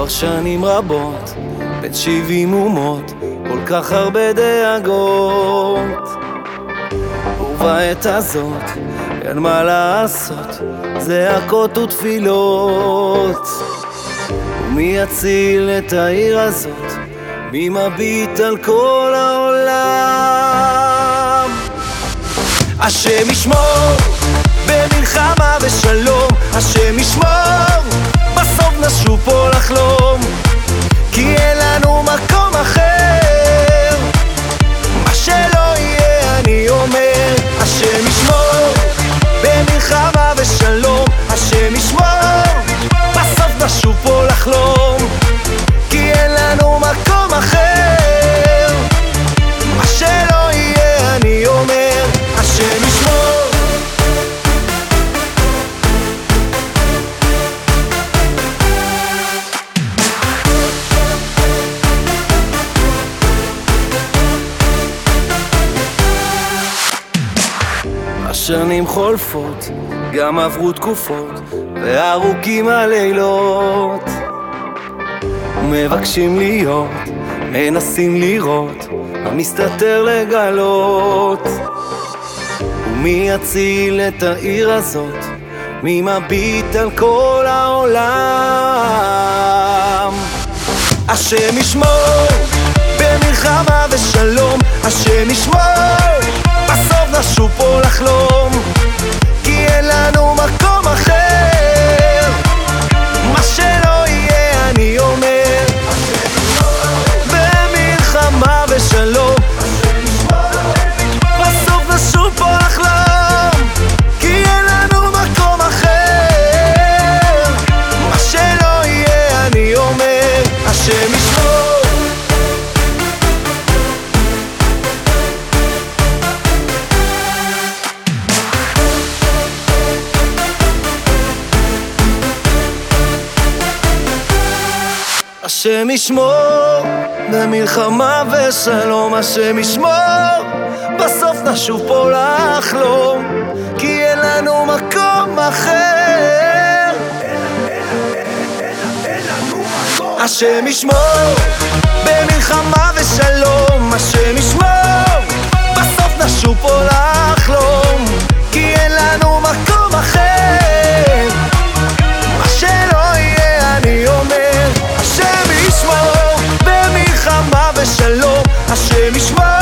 כבר שנים רבות, בן שבעים אומות, כל כך הרבה דאגות. ובעת הזאת, אין מה לעשות, זעקות ותפילות. ומי יציל את העיר הזאת? מי מביט על כל העולם? השם ישמור במלחמה ושלום, השם ישמור, השנים חולפות, גם עברו תקופות, וארוכים הלילות. מבקשים להיות, מנסים לראות, מה מסתתר לגלות. ומי יציל את העיר הזאת? מי מביט על כל העולם? השם ישמור במלחמה ושלום, השם ישמור, נשוב פה לחלום, כי אין לנו מקום אחר. מה שלא יהיה אני אומר, במלחמה ושלום, בסוף כי לנו מקום אחר. מה שלא אומר, השם השם ישמור במלחמה ושלום, השם ישמור בסוף נשוב פה לחלום, כי אין לנו מקום אחר. השם ישמור במלחמה ושלום, השם ישמור בסוף נשוב פה לחלום, במלחמה ושלום,